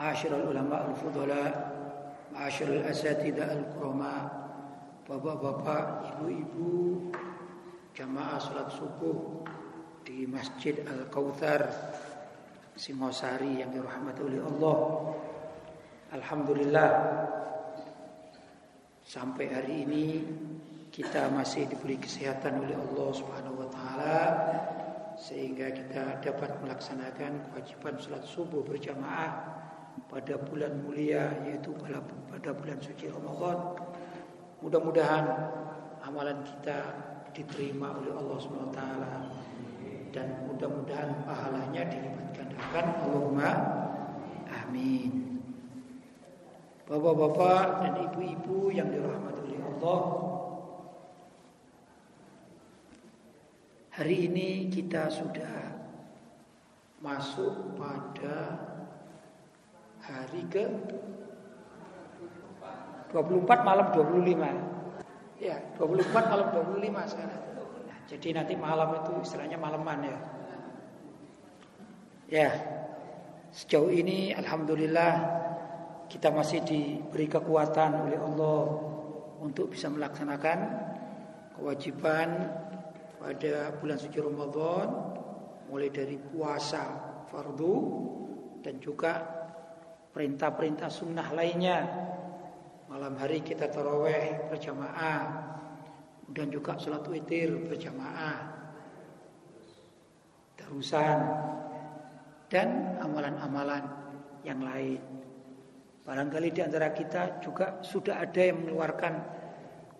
معاشر العلماء الفضلاء معاشر الأساتذة الكرماء bapak-bapak, ibu-ibu, jamaah salat subuh di Masjid Al-Kautsar Singosari yang dirahmati oleh Allah. Alhamdulillah sampai hari ini kita masih diberi kesehatan oleh Allah Subhanahu wa taala sehingga kita dapat melaksanakan kewajiban salat subuh berjamaah pada bulan mulia yaitu pada bulan suci Ramadan. Mudah-mudahan amalan kita diterima oleh Allah Subhanahu wa taala dan mudah-mudahan pahalanya dilipat gandakan. Allahumma amin. Bapak-bapak dan ibu-ibu yang dirahmati oleh Allah. Hari ini kita sudah masuk pada hari ke 24 malam 25. Ya, 24 malam 25 sekarang. Jadi nanti malam itu istilahnya malaman ya. Ya. Sejauh ini alhamdulillah kita masih diberi kekuatan oleh Allah untuk bisa melaksanakan kewajiban pada bulan suci Ramadan mulai dari puasa fardu dan juga perintah-perintah sunnah lainnya. Malam hari kita taraweh berjamaah dan juga sholat witir berjamaah terusan dan amalan-amalan yang lain. Barangkali di antara kita juga sudah ada yang mengeluarkan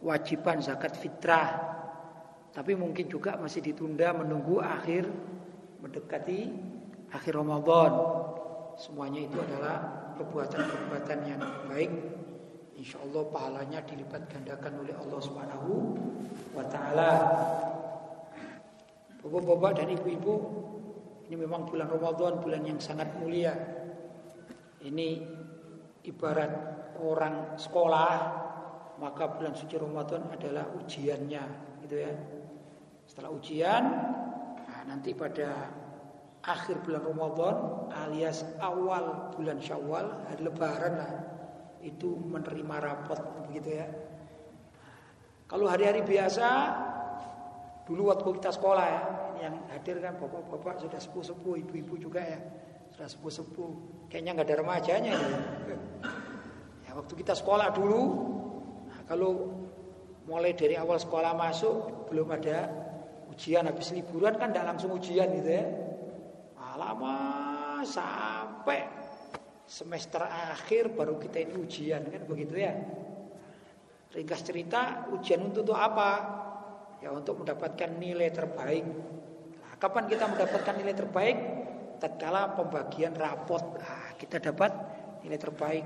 kewajiban zakat fitrah. Tapi mungkin juga masih ditunda menunggu akhir mendekati akhir Ramadan. Semuanya itu adalah perbuatan-perbuatan yang baik Insya Allah pahalanya dilipat gandakan oleh Allah Subhanahu wa taala. Bapak-bapak dan ibu-ibu, ini memang bulan Ramadan, bulan yang sangat mulia. Ini ibarat orang sekolah, maka bulan suci Ramadan adalah ujiannya, gitu ya. Setelah ujian, nah nanti pada akhir bulan Ramadan alias awal bulan Syawal, hari lebaran lah itu menerima rapot begitu ya. Kalau hari-hari biasa dulu waktu kita sekolah ya, yang hadir kan bapak-bapak sudah sepuh-sepuh, ibu-ibu juga ya, sudah sepuh-sepuh. Kayaknya nggak ada remajanya ya. ya waktu kita sekolah dulu, nah, kalau mulai dari awal sekolah masuk belum ada ujian habis liburan kan tidak langsung ujian gitu ya. Lama sampai semester akhir baru kita ini ujian kan begitu ya. Ringkas cerita ujian untuk, apa? Ya untuk mendapatkan nilai terbaik. Nah, kapan kita mendapatkan nilai terbaik? Tatkala pembagian rapot, nah, kita dapat nilai terbaik.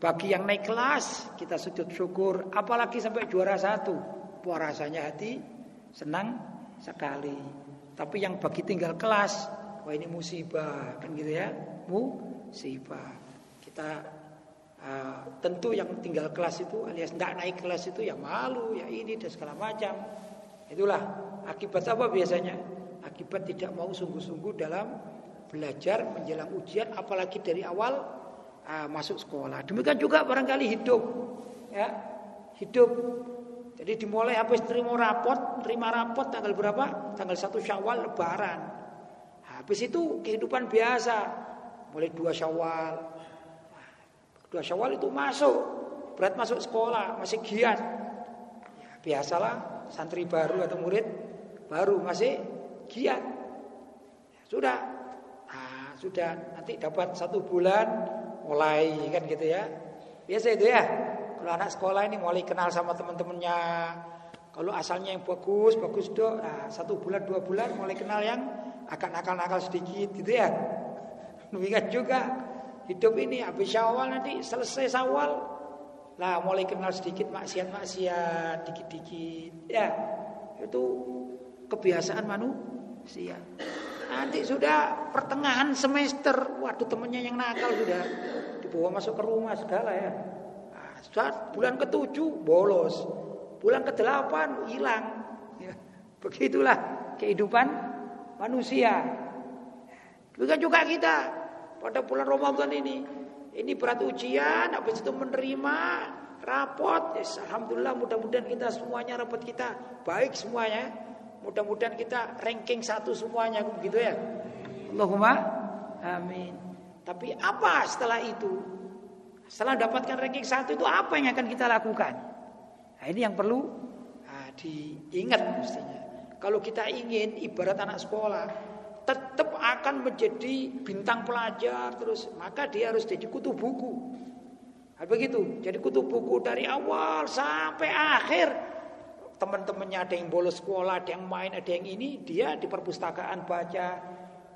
Bagi yang naik kelas kita sujud syukur, apalagi sampai juara satu, wah rasanya hati senang sekali. Tapi yang bagi tinggal kelas, wah ini musibah kan gitu ya, mu sifat. Kita uh, tentu yang tinggal kelas itu alias tidak naik kelas itu ya malu, ya ini dan segala macam. Itulah akibat apa biasanya? Akibat tidak mau sungguh-sungguh dalam belajar menjelang ujian apalagi dari awal uh, masuk sekolah. Demikian juga barangkali hidup ya. Hidup jadi dimulai habis terima rapot, terima rapot tanggal berapa? Tanggal 1 Syawal lebaran. Habis itu kehidupan biasa mulai dua syawal. Dua syawal itu masuk, berat masuk sekolah, masih giat. Ya, biasalah santri baru atau murid baru masih giat. Ya, sudah, nah, sudah nanti dapat satu bulan mulai kan gitu ya. Biasa itu ya. Kalau anak sekolah ini mulai kenal sama teman-temannya. Kalau asalnya yang bagus, bagus dok. Nah, satu bulan, dua bulan mulai kenal yang akan nakal-nakal sedikit gitu ya. Demikian juga hidup ini habis Syawal nanti selesai Syawal lah mulai kenal sedikit maksiat-maksiat dikit-dikit ya itu kebiasaan manusia Nanti sudah pertengahan semester, waduh temennya yang nakal sudah dibawa masuk ke rumah segala ya. Nah, saat bulan ketujuh bolos, bulan ke delapan hilang. Ya, begitulah kehidupan manusia. Bukan juga kita pada bulan Ramadan ini. Ini berat ujian, habis itu menerima rapot. Yes, Alhamdulillah mudah-mudahan kita semuanya rapot kita baik semuanya. Mudah-mudahan kita ranking satu semuanya begitu ya. Allahumma amin. Tapi apa setelah itu? Setelah dapatkan ranking satu itu apa yang akan kita lakukan? Nah, ini yang perlu nah, diingat mestinya. Kalau kita ingin ibarat anak sekolah tetap akan menjadi bintang pelajar terus, maka dia harus jadi kutu buku. Nah, begitu. Jadi kutu buku dari awal sampai akhir teman-temannya ada yang bolos sekolah, ada yang main, ada yang ini, dia di perpustakaan baca.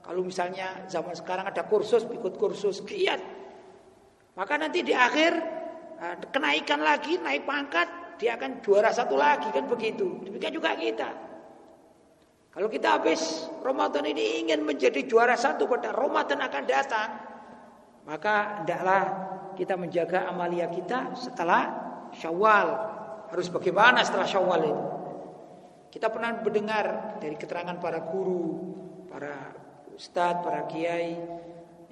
Kalau misalnya zaman sekarang ada kursus, ikut kursus, giat. Maka nanti di akhir eh, kenaikan lagi, naik pangkat, dia akan juara satu lagi kan begitu. Demikian juga kita. Kalau kita habis Ramadan ini ingin menjadi juara satu pada Ramadan akan datang, maka hendaklah kita menjaga amalia kita setelah Syawal harus bagaimana setelah Syawal itu? Kita pernah mendengar dari keterangan para guru, para ustadz, para kiai.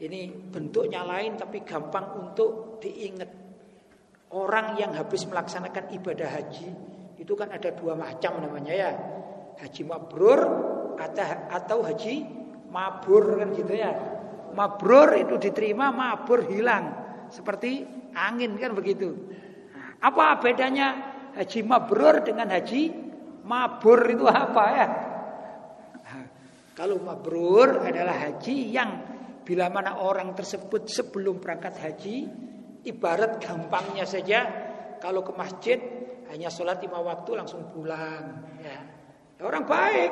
Ini bentuknya lain tapi gampang untuk diingat. Orang yang habis melaksanakan ibadah haji itu kan ada dua macam namanya ya. Haji mabrur atau haji mabur kan gitu ya. Mabrur itu diterima, mabur hilang. Seperti angin kan begitu. Apa bedanya haji mabrur dengan haji mabur itu apa ya? Kalau mabrur adalah haji yang bila mana orang tersebut sebelum berangkat haji ibarat gampangnya saja kalau ke masjid hanya sholat lima waktu langsung pulang ya. Orang baik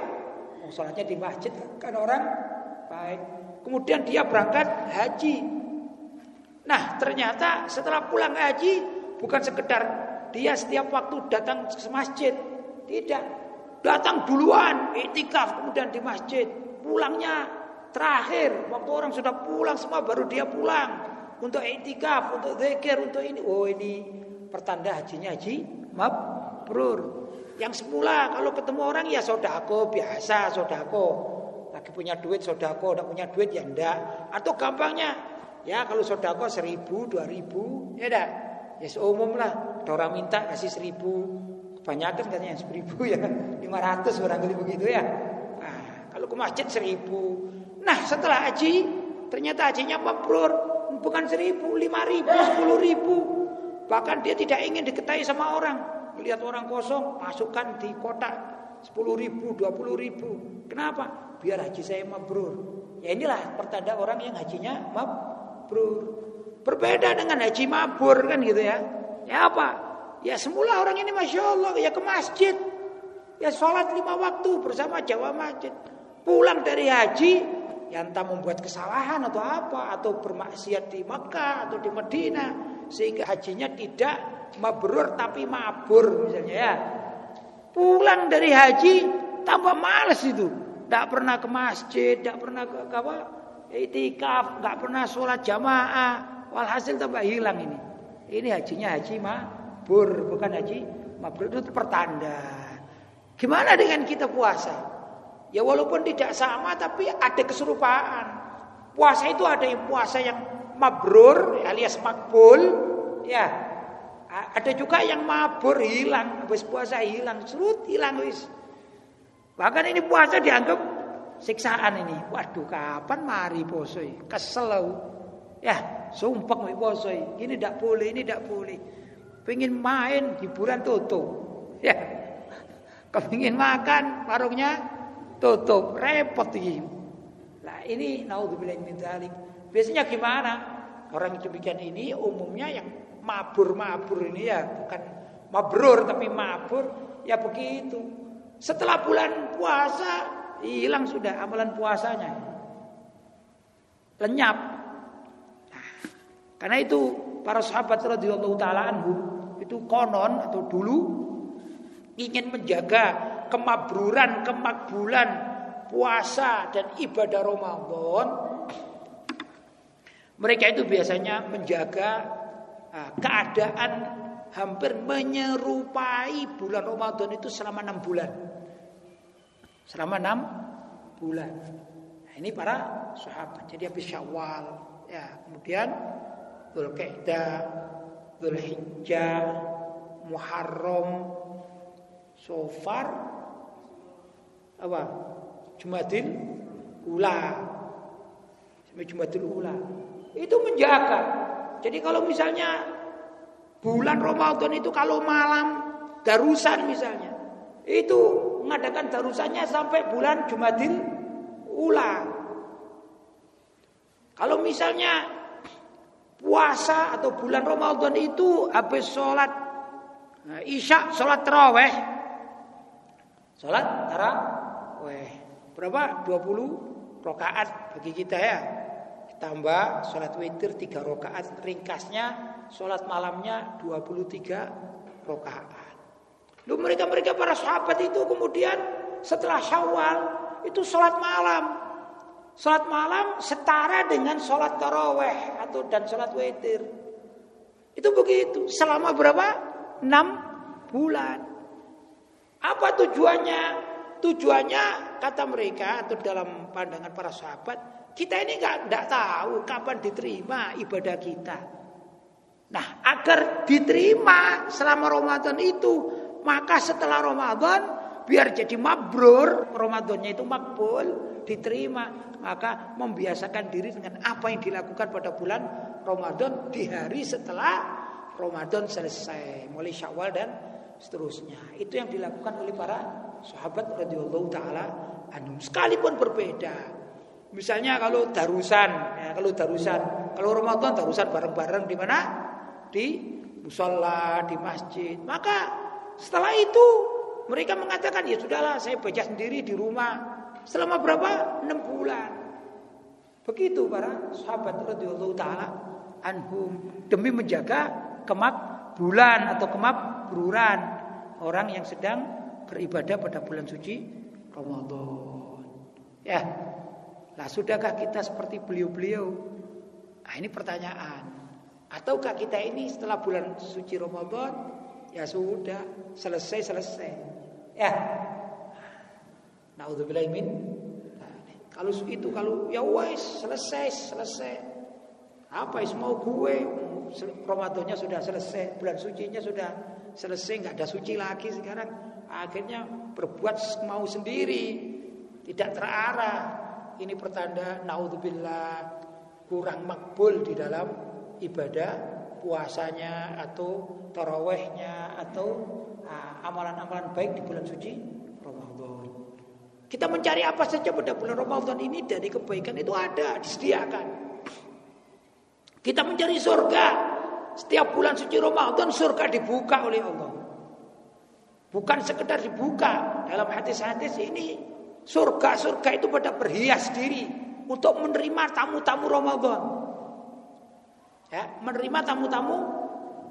oh, sholatnya di masjid kan orang baik kemudian dia berangkat haji nah ternyata setelah pulang haji bukan sekedar dia setiap waktu datang ke masjid. Tidak. Datang duluan, itikaf kemudian di masjid. Pulangnya terakhir. Waktu orang sudah pulang semua baru dia pulang. Untuk itikaf, untuk zikir, untuk ini. Oh ini pertanda hajinya haji mabrur. Yang semula kalau ketemu orang ya sodako biasa sodako. Lagi punya duit sodako, tidak punya duit ya ndak. Atau gampangnya ya kalau sodako seribu, dua ribu, ya dah. Ya umum lah. Orang minta kasih seribu, kebanyakan katanya seribu ya, lima ratus orang kali begitu ya. Nah, kalau ke masjid seribu. Nah setelah haji, ternyata hajinya mabrur, bukan seribu, lima ribu, sepuluh ribu. Bahkan dia tidak ingin diketahui sama orang. Melihat orang kosong, masukkan di kotak sepuluh ribu, dua puluh ribu. Kenapa? Biar haji saya mabrur. Ya inilah pertanda orang yang hajinya mabrur. Berbeda dengan haji mabur kan gitu ya. Ya apa? Ya semula orang ini Masya Allah ya ke masjid. Ya sholat lima waktu bersama Jawa Masjid. Pulang dari haji. Ya entah membuat kesalahan atau apa. Atau bermaksiat di Mekah atau di Medina. Sehingga hajinya tidak mabrur tapi mabur misalnya ya. Pulang dari haji tambah males itu. Tidak pernah ke masjid, tidak pernah ke, apa? Itikaf, nggak pernah sholat jamaah. Walhasil tambah hilang ini. Ini hajinya haji mabur, bukan haji mabrur itu pertanda. Gimana dengan kita puasa? Ya walaupun tidak sama tapi ada keserupaan. Puasa itu ada yang puasa yang mabrur alias makbul, ya. Ada juga yang mabur hilang, habis puasa hilang, surut hilang wis. Bahkan ini puasa dianggap siksaan ini. Waduh, kapan mari poso? Kesel Ya, Sumpah mau poso. Ini tidak boleh, ini tidak boleh. Pengen main hiburan tutup. Ya. Kepingin makan warungnya tutup. Repot ini. Nah ini naudzubillah min dzalik. Biasanya gimana? Orang demikian ini umumnya yang mabur-mabur ini ya bukan mabrur tapi mabur ya begitu. Setelah bulan puasa hilang sudah amalan puasanya. Lenyap karena itu para sahabat radhiyallahu taala anhum itu konon atau dulu ingin menjaga kemabruran, kemakbulan puasa dan ibadah Ramadan mereka itu biasanya menjaga keadaan hampir menyerupai bulan Ramadan itu selama enam bulan. Selama enam bulan. Nah, ini para sahabat. Jadi habis Syawal, ya, kemudian Dzulqa'dah, Dzulhijjah, Muharram, Sofar apa? Jumadil Ula. Sampai Jumadil Ula. Itu menjaga. Jadi kalau misalnya bulan Ramadan itu kalau malam darusan misalnya, itu mengadakan darusannya sampai bulan Jumadil Ula. Kalau misalnya puasa atau bulan Ramadan itu habis sholat nah, isya, sholat terawih, sholat terawih berapa? 20 rakaat bagi kita ya. Tambah sholat witir 3 rakaat ringkasnya sholat malamnya 23 rakaat. Lu mereka-mereka para sahabat itu kemudian setelah Syawal itu sholat malam. Sholat malam setara dengan sholat taraweh atau dan sholat witir. Itu begitu. Selama berapa? 6 bulan. Apa tujuannya? Tujuannya kata mereka atau dalam pandangan para sahabat, kita ini nggak nggak tahu kapan diterima ibadah kita. Nah, agar diterima selama Ramadan itu maka setelah Ramadan biar jadi mabrur, Ramadannya itu makbul, diterima, maka membiasakan diri dengan apa yang dilakukan pada bulan Ramadan di hari setelah Ramadan selesai, mulai Syawal dan seterusnya. Itu yang dilakukan oleh para sahabat radhiyallahu taala anhum. Sekalipun berbeda. Misalnya kalau darusan, ya, kalau darusan, kalau Ramadan darusan bareng-bareng di mana? Di musola, di masjid. Maka setelah itu mereka mengatakan ya sudahlah saya baca sendiri di rumah. Selama berapa? 6 bulan. Begitu para sahabat radhiyallahu taala anhum demi menjaga kemakbulan atau kemakburan orang yang sedang beribadah pada bulan suci Ramadan. Ya. Lah sudahkah kita seperti beliau-beliau? Nah, ini pertanyaan. Ataukah kita ini setelah bulan suci Ramadan Ya sudah, selesai-selesai. Ya. Nauzubillah min. Kalau itu kalau ya wes selesai selesai. Apa is mau gue? Ramadannya sudah selesai, bulan sucinya sudah selesai, nggak ada suci lagi sekarang. Akhirnya berbuat mau sendiri, tidak terarah. Ini pertanda naudzubillah kurang makbul di dalam ibadah puasanya atau tarawehnya atau ah, amalan-amalan baik di bulan suci Ramadan. Kita mencari apa saja pada bulan Ramadan ini dari kebaikan itu ada disediakan. Kita mencari surga. Setiap bulan suci Ramadan surga dibuka oleh Allah. Bukan sekedar dibuka dalam hadis-hadis ini surga-surga itu pada berhias diri untuk menerima tamu-tamu Ramadan ya, menerima tamu-tamu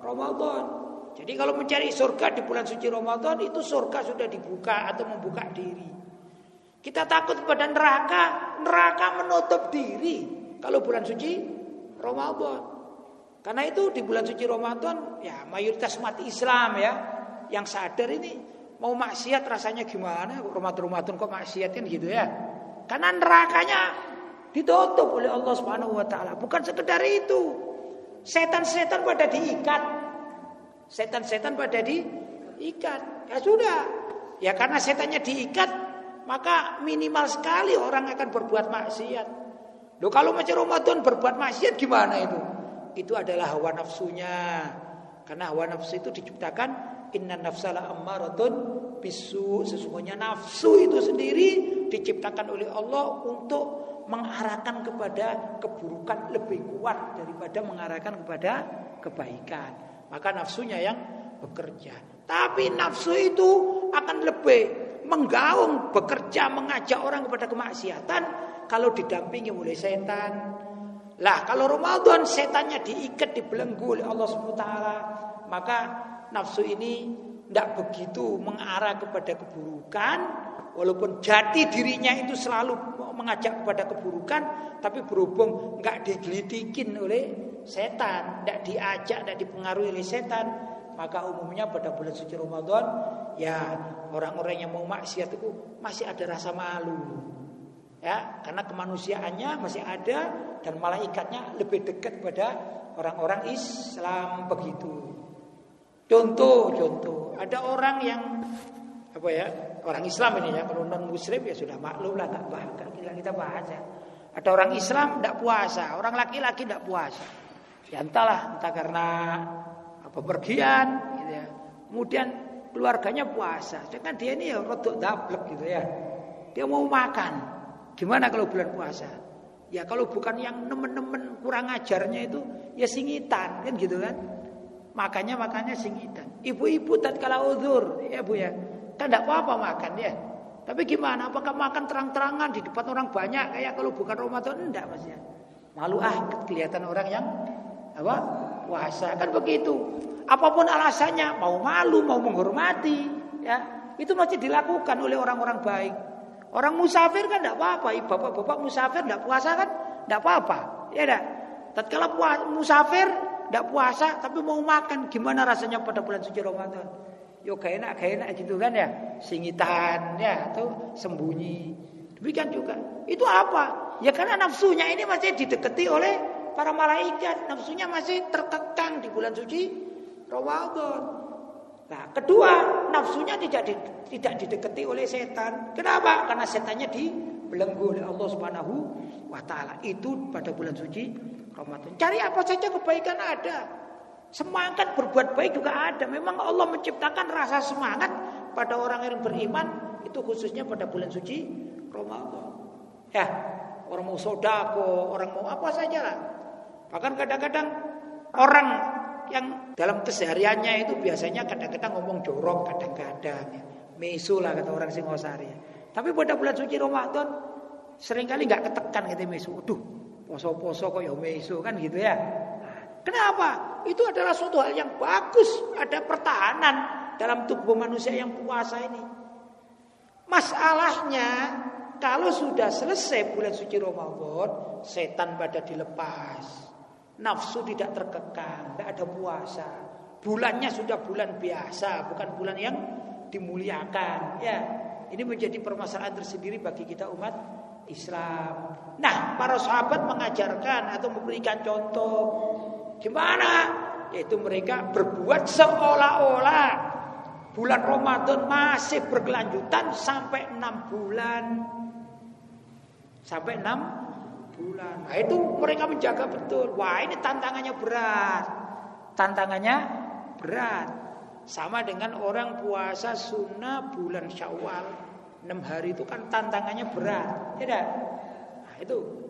Ramadan. Jadi kalau mencari surga di bulan suci Ramadan itu surga sudah dibuka atau membuka diri. Kita takut pada neraka, neraka menutup diri kalau bulan suci Ramadan. Karena itu di bulan suci Ramadan ya mayoritas umat Islam ya yang sadar ini mau maksiat rasanya gimana Ramadan-Ramadan kok maksiat kan gitu ya. Karena nerakanya ditutup oleh Allah Subhanahu wa taala. Bukan sekedar itu. Setan-setan pada diikat. Setan-setan pada diikat. Ya sudah. Ya karena setannya diikat, maka minimal sekali orang akan berbuat maksiat. Loh kalau macam Ramadan berbuat maksiat gimana itu? Itu adalah hawa nafsunya. Karena hawa nafsu itu diciptakan inna nafsala ammaratun bisu. Sesungguhnya nafsu itu sendiri diciptakan oleh Allah untuk mengarahkan kepada keburukan lebih kuat daripada mengarahkan kepada kebaikan. Maka nafsunya yang bekerja. Tapi nafsu itu akan lebih menggaung, bekerja, mengajak orang kepada kemaksiatan kalau didampingi oleh setan. Lah kalau Ramadan setannya diikat dibelenggu oleh Allah SWT maka nafsu ini tidak begitu mengarah kepada keburukan walaupun jati dirinya itu selalu mengajak kepada keburukan, tapi berhubung nggak digelitikin oleh setan, tidak diajak, tidak dipengaruhi oleh setan, maka umumnya pada bulan suci Ramadan ya orang-orang yang mau maksiat itu masih ada rasa malu. Ya, karena kemanusiaannya masih ada dan malaikatnya lebih dekat pada orang-orang Islam begitu. Contoh, contoh, ada orang yang apa ya orang Islam ini ya kalau non Muslim ya sudah maklum lah nggak bahas kita kita bahas ya. Ada orang Islam tidak puasa, orang laki-laki tidak puasa. Ya entahlah, entah karena apa pergian, gitu ya. Kemudian keluarganya puasa, sedangkan dia ini ya rodok dablek gitu ya. Dia mau makan, gimana kalau bulan puasa? Ya kalau bukan yang nemen-nemen kurang ajarnya itu ya singitan kan gitu kan. Makanya makanya singitan. Ibu-ibu tatkala uzur ya Bu ya Kan tidak apa-apa makan ya. Tapi gimana? Apakah makan terang-terangan di depan orang banyak kayak kalau bukan Ramadan? Enggak Mas ya. Malu ah kelihatan orang yang apa? puasa. Kan begitu. Apa pun alasannya, mau malu, mau menghormati, ya. Itu masih dilakukan oleh orang-orang baik. Orang musafir kan tidak apa-apa. Bapak-bapak musafir tidak puasa kan? Tidak apa-apa. Ya enggak? Tatkala musafir tidak puasa tapi mau makan, gimana rasanya pada bulan suci Ramadan? Yo gak enak, gak enak gitu kan ya. Singitan ya atau sembunyi. Demikian juga. Itu apa? Ya karena nafsunya ini masih didekati oleh para malaikat. Nafsunya masih terkekang di bulan suci Ramadan. Nah, kedua, nafsunya tidak di, tidak didekati oleh setan. Kenapa? Karena setannya dibelenggu oleh Allah Subhanahu wa taala. Itu pada bulan suci Ramadan. Cari apa saja kebaikan ada. Semangat berbuat baik juga ada. Memang Allah menciptakan rasa semangat pada orang yang beriman itu khususnya pada bulan suci Ramadan. Ya, orang mau sodako, orang mau apa saja lah. Bahkan kadang-kadang orang yang dalam kesehariannya itu biasanya kadang-kadang ngomong jorok, kadang-kadang ya. kata orang Singosari. Tapi pada bulan suci Ramadan sering kali nggak ketekan gitu mesu. Aduh, poso-poso kok ya mesu kan gitu ya. Kenapa? Itu adalah suatu hal yang bagus. Ada pertahanan dalam tubuh manusia yang puasa ini. Masalahnya kalau sudah selesai bulan suci Ramadan, setan pada dilepas. Nafsu tidak terkekang, tidak ada puasa. Bulannya sudah bulan biasa, bukan bulan yang dimuliakan. Ya, ini menjadi permasalahan tersendiri bagi kita umat Islam. Nah, para sahabat mengajarkan atau memberikan contoh Gimana? Yaitu mereka berbuat seolah-olah bulan Ramadan masih berkelanjutan sampai enam bulan. Sampai enam bulan. Nah, itu mereka menjaga betul. Wah, ini tantangannya berat. Tantangannya berat. Sama dengan orang puasa sunnah bulan Syawal. Enam hari itu kan tantangannya berat. Tidak? Nah, itu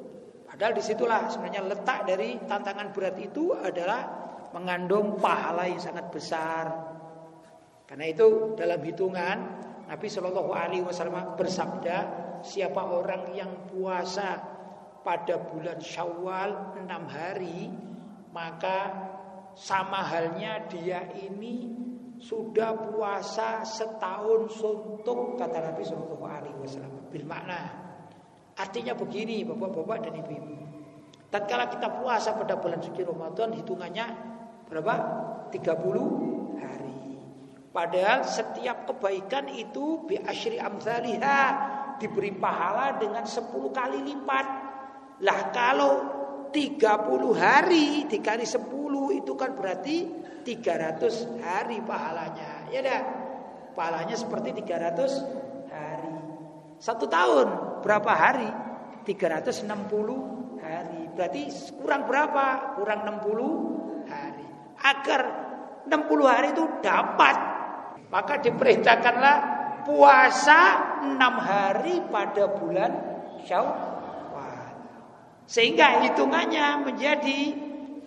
Padahal di situlah sebenarnya letak dari tantangan berat itu adalah mengandung pahala yang sangat besar. Karena itu dalam hitungan Nabi Shallallahu Alaihi Wasallam bersabda, siapa orang yang puasa pada bulan Syawal enam hari, maka sama halnya dia ini sudah puasa setahun suntuk kata Nabi Shallallahu Alaihi Wasallam. Bil makna Artinya begini Bapak-bapak dan Ibu-ibu. Tatkala kita puasa pada bulan suci Ramadan hitungannya berapa? 30 hari. Padahal setiap kebaikan itu bi asyri amsalihha diberi pahala dengan 10 kali lipat. Lah kalau 30 hari dikali 10 itu kan berarti 300 hari pahalanya. Ya dah. Pahalanya seperti 300 hari. Satu tahun berapa hari? 360 hari. Berarti kurang berapa? Kurang 60 hari. Agar 60 hari itu dapat, maka diperintahkanlah puasa 6 hari pada bulan Syawal. Sehingga hitungannya menjadi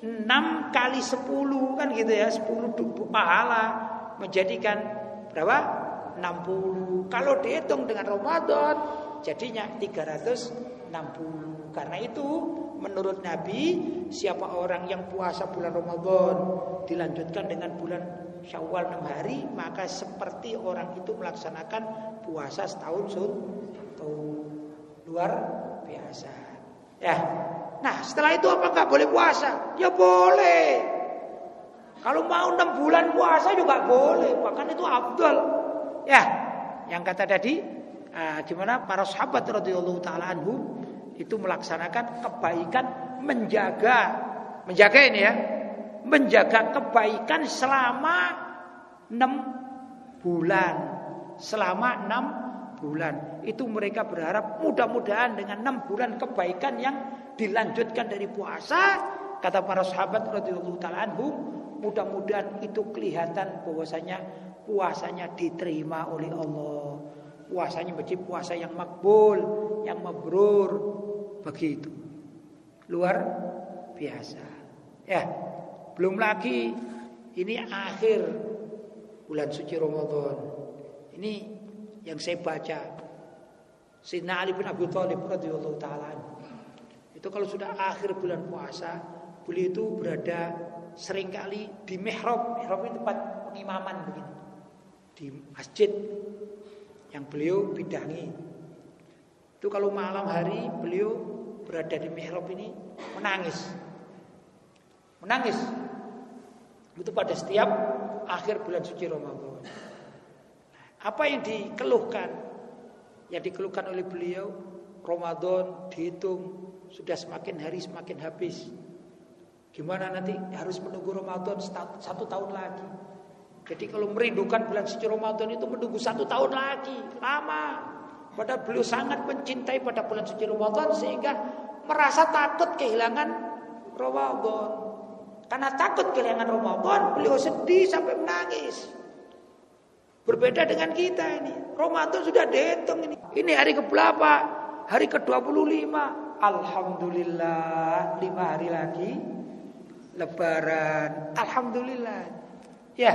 6 kali 10 kan gitu ya, 10 pahala menjadikan berapa? 60. Kalau dihitung dengan Ramadan Jadinya 360. Karena itu menurut Nabi siapa orang yang puasa bulan Ramadan dilanjutkan dengan bulan Syawal 6 hari maka seperti orang itu melaksanakan puasa setahun sun luar biasa. Ya. Nah, setelah itu apa nggak boleh puasa? Ya boleh. Kalau mau enam bulan puasa juga boleh, bahkan itu abdul. Ya, yang kata tadi, uh, gimana para sahabat radhiyallahu taala anhum itu melaksanakan kebaikan menjaga menjaga ini ya, menjaga kebaikan selama enam bulan, selama enam bulan. Itu mereka berharap mudah-mudahan dengan enam bulan kebaikan yang dilanjutkan dari puasa, kata para sahabat radhiyallahu taala mudah-mudahan itu kelihatan bahwasanya puasanya diterima oleh Allah. Puasanya menjadi puasa yang makbul, yang mabrur. Begitu. Luar biasa. Ya, belum lagi ini akhir bulan suci Ramadan. Ini yang saya baca Sayyidina Ali bin Abi Thalib radhiyallahu taala itu kalau sudah akhir bulan puasa beliau itu berada sering kali di mihrab. Mihrab itu tempat pengimaman begini di masjid yang beliau bidangi. Itu kalau malam hari beliau berada di mihrab ini menangis. Menangis. Itu pada setiap akhir bulan suci Ramadan. Apa yang dikeluhkan? Yang dikeluhkan oleh beliau Ramadan dihitung sudah semakin hari semakin habis. Gimana nanti harus menunggu Ramadan satu tahun lagi. Jadi kalau merindukan bulan suci Ramadan itu menunggu satu tahun lagi, lama. Padahal beliau sangat mencintai pada bulan suci Ramadan sehingga merasa takut kehilangan Ramadan. Karena takut kehilangan Ramadan, beliau sedih sampai menangis. Berbeda dengan kita ini. Ramadan sudah dihitung ini. Ini hari ke-berapa? Hari ke-25. Alhamdulillah, lima hari lagi lebaran. Alhamdulillah. Ya.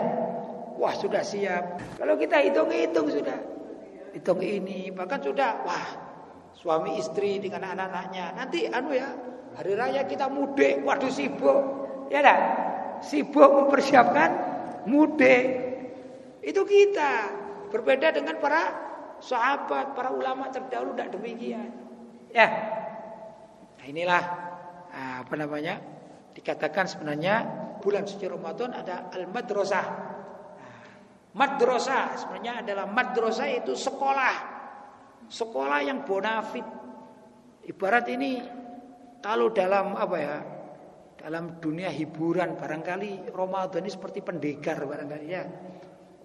Wah, sudah siap. Kalau kita hitung-hitung sudah. Hitung ini, bahkan sudah wah, suami istri dengan anak-anaknya. Nanti anu ya, hari raya kita mudik. Waduh sibuk. Ya dah. Sibuk mempersiapkan mudik. Itu kita. Berbeda dengan para sahabat, para ulama terdahulu tidak demikian. Ya. Nah, inilah ah, apa namanya? Dikatakan sebenarnya bulan suci Ramadan ada al-madrasah. Nah, madrasah sebenarnya adalah madrasah itu sekolah. Sekolah yang bonafit. Ibarat ini kalau dalam apa ya? Dalam dunia hiburan barangkali Ramadan ini seperti pendekar barangkali ya.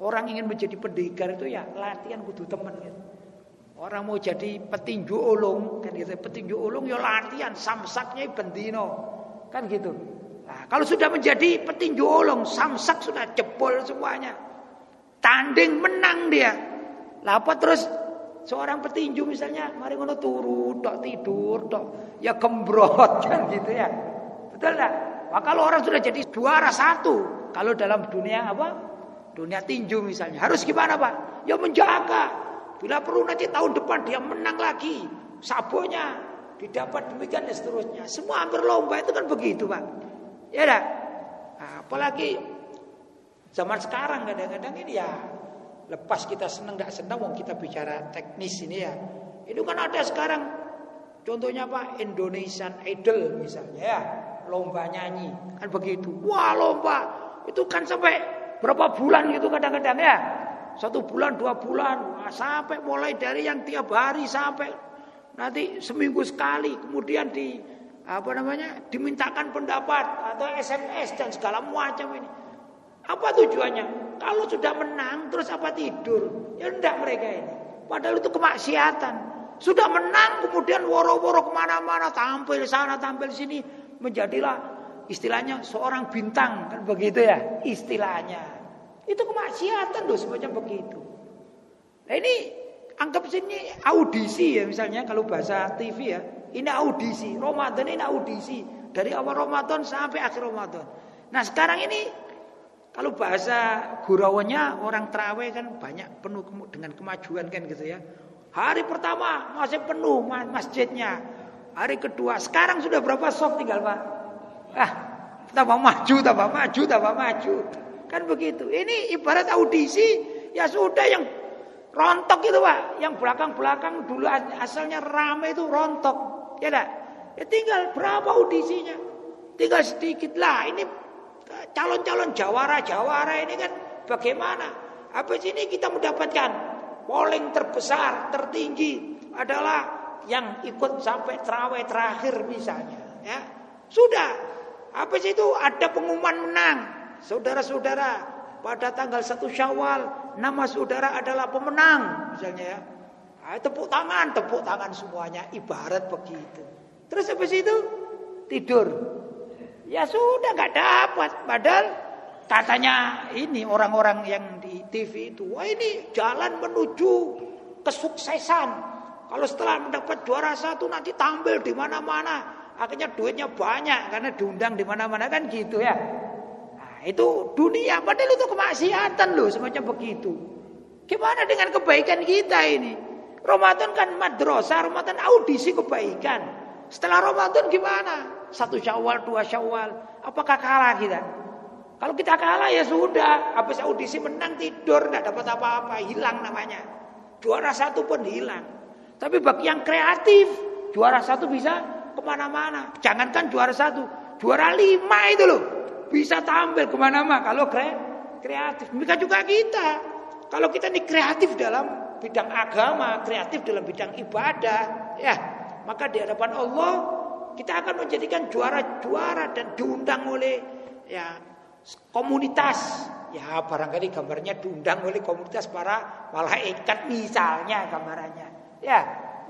Orang ingin menjadi pendekar itu ya latihan kudu teman gitu. Orang mau jadi petinju ulung kan gitu. Petinju ulung ya latihan samsaknya bendino. Kan gitu. Nah, kalau sudah menjadi petinju ulung, samsak sudah jebol semuanya. Tanding menang dia. Lah apa terus seorang petinju misalnya mari ngono turu tok tidur tok ya gembrot kan gitu ya. Betul enggak? Nah, kalau orang sudah jadi juara satu, kalau dalam dunia apa? Dunia tinju misalnya. Harus gimana Pak? Ya menjaga. Bila perlu nanti tahun depan dia menang lagi. Sabonya didapat demikian dan seterusnya. Semua hampir lomba itu kan begitu Pak. Ya dah. Apalagi zaman sekarang kadang-kadang ini ya lepas kita senang nggak senang wong kita bicara teknis ini ya. Itu kan ada sekarang contohnya Pak Indonesian Idol misalnya ya, lomba nyanyi kan begitu. Wah, lomba itu kan sampai berapa bulan gitu kadang-kadang ya. Satu bulan, dua bulan, sampai mulai dari yang tiap hari sampai nanti seminggu sekali, kemudian di apa namanya dimintakan pendapat atau SMS dan segala macam ini. Apa tujuannya? Kalau sudah menang terus apa tidur? Ya enggak mereka ini. Padahal itu kemaksiatan. Sudah menang kemudian woro-woro ke mana-mana tampil sana tampil sini menjadilah istilahnya seorang bintang kan begitu ya istilahnya itu kemaksiatan loh semacam begitu. Nah ini anggap sini audisi ya misalnya kalau bahasa TV ya. Ini audisi Ramadan ini audisi. Dari awal Ramadan sampai akhir Ramadan. Nah sekarang ini kalau bahasa gurawannya orang terawih kan banyak penuh dengan kemajuan kan gitu ya. Hari pertama masih penuh masjidnya. Hari kedua sekarang sudah berapa soft tinggal pak? Ah, tambah maju, tambah maju, tambah maju. Kan begitu. Ini ibarat audisi, ya sudah yang Rontok itu Pak, yang belakang-belakang dulu asalnya rame itu rontok. Ya enggak? Ya tinggal berapa audisinya? Tinggal sedikit lah. Ini calon-calon jawara-jawara ini kan bagaimana? Apa sini kita mendapatkan polling terbesar, tertinggi adalah yang ikut sampai terawih terakhir misalnya. Ya, sudah. Apa sih itu ada pengumuman menang, saudara-saudara pada tanggal 1 Syawal nama saudara adalah pemenang misalnya ya. Nah, tepuk tangan, tepuk tangan semuanya ibarat begitu. Terus habis itu tidur. Ya sudah nggak dapat. Padahal katanya ini orang-orang yang di TV itu, wah ini jalan menuju kesuksesan. Kalau setelah mendapat juara satu nanti tampil di mana-mana, akhirnya duitnya banyak karena diundang di mana-mana kan gitu ya. Itu dunia padahal itu kemaksiatan loh semacam begitu. Gimana dengan kebaikan kita ini? Ramadan kan madrasah, Ramadan audisi kebaikan. Setelah Ramadan gimana? Satu syawal, dua syawal. Apakah kalah kita? Kalau kita kalah ya sudah. Habis audisi menang tidur, nggak dapat apa-apa, hilang namanya. Juara satu pun hilang. Tapi bagi yang kreatif, juara satu bisa ke mana-mana. Jangankan juara satu, juara lima itu loh. Bisa tampil ke mana-mana kalau kre kreatif. Mereka juga kita. Kalau kita ini kreatif dalam bidang agama, kreatif dalam bidang ibadah, ya maka di hadapan Allah kita akan menjadikan juara-juara dan diundang oleh ya komunitas. Ya barangkali gambarnya diundang oleh komunitas para malaikat misalnya gambarannya. Ya,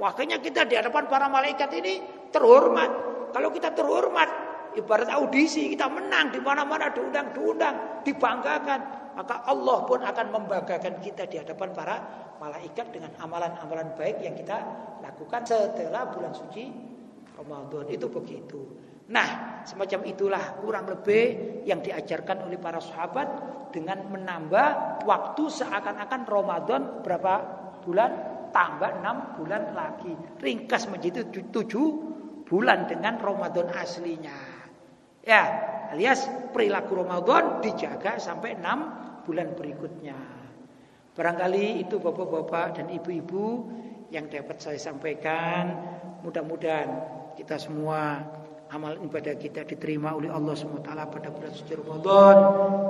waktunya kita di hadapan para malaikat ini terhormat. Kalau kita terhormat, ibarat audisi kita menang di mana-mana diundang-diundang, dibanggakan, maka Allah pun akan membanggakan kita di hadapan para malaikat dengan amalan-amalan baik yang kita lakukan setelah bulan suci Ramadan. Itu begitu. Nah, semacam itulah kurang lebih yang diajarkan oleh para sahabat dengan menambah waktu seakan-akan Ramadan berapa bulan tambah enam bulan lagi. Ringkas menjadi tujuh bulan dengan Ramadan aslinya. Ya, alias perilaku Ramadan dijaga sampai enam bulan berikutnya. Barangkali itu bapak-bapak dan ibu-ibu yang dapat saya sampaikan. Mudah-mudahan kita semua amal ibadah kita diterima oleh Allah SWT pada bulan suci Ramadan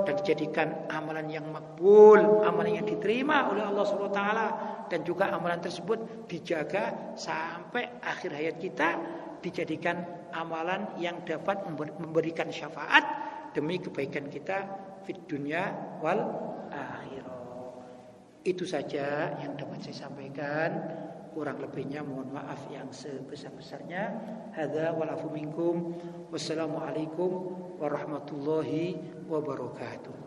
dan dijadikan amalan yang makbul, amalan yang diterima oleh Allah SWT dan juga amalan tersebut dijaga sampai akhir hayat kita dijadikan amalan yang dapat memberikan syafaat demi kebaikan kita fit dunia wal akhirah. Itu saja yang dapat saya sampaikan. Kurang lebihnya mohon maaf yang sebesar-besarnya. Hadza walafu minkum. Wassalamualaikum warahmatullahi wabarakatuh.